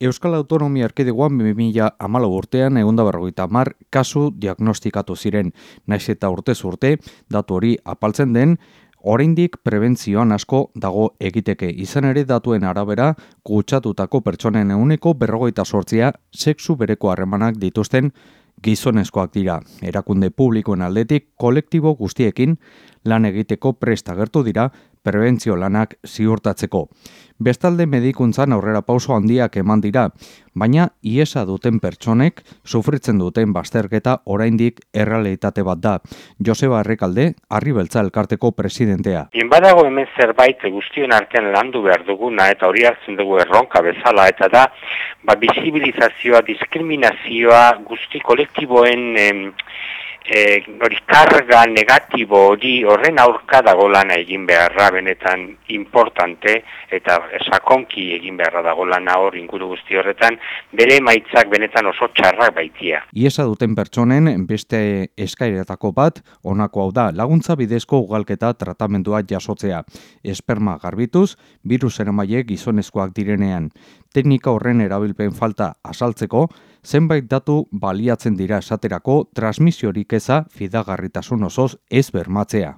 Euskal Autonomia Erkidegoan 2000 amala urtean egonda berrogeita mar kasu diagnostikatu ziren. Naiz eta urte urte datu hori apaltzen den, oraindik prebentzioan asko dago egiteke. Izan ere datuen arabera, kutsatutako pertsonen euneko berrogeita sortzia sexu bereko harremanak dituzten gizonezkoak dira. Erakunde publikoen aldetik kolektibo guztiekin lan egiteko prestagertu dira prebentzio lanak ziurtatzeko. Bestalde medikuntzan aurrera pauso handiak eman dira, baina iesa duten pertsonek sufritzen duten bazterketa oraindik errealitate bat da. Joseba Arrekalde, Arribeltza elkarteko presidentea. Inbadago hemen zerbait guztion artean landu behar duguna eta hori hartzen dugu erronka bezala eta da ba, bisibilizazioa, diskriminazioa guzti kolektiboen e, hori karga negatibo hori horren aurka dago lana egin beharra benetan importante eta sakonki egin beharra dago lana hor inguru guzti horretan bere emaitzak benetan oso txarrak baitia. Iesa duten pertsonen beste eskairetako bat honako hau da laguntza bidezko ugalketa tratamendua jasotzea. Esperma garbituz, virus eramaile gizonezkoak direnean. Teknika horren erabilpen falta asaltzeko, zenbait datu baliatzen dira esaterako transmisiorik eza fidagarritasun osoz ez bermatzea.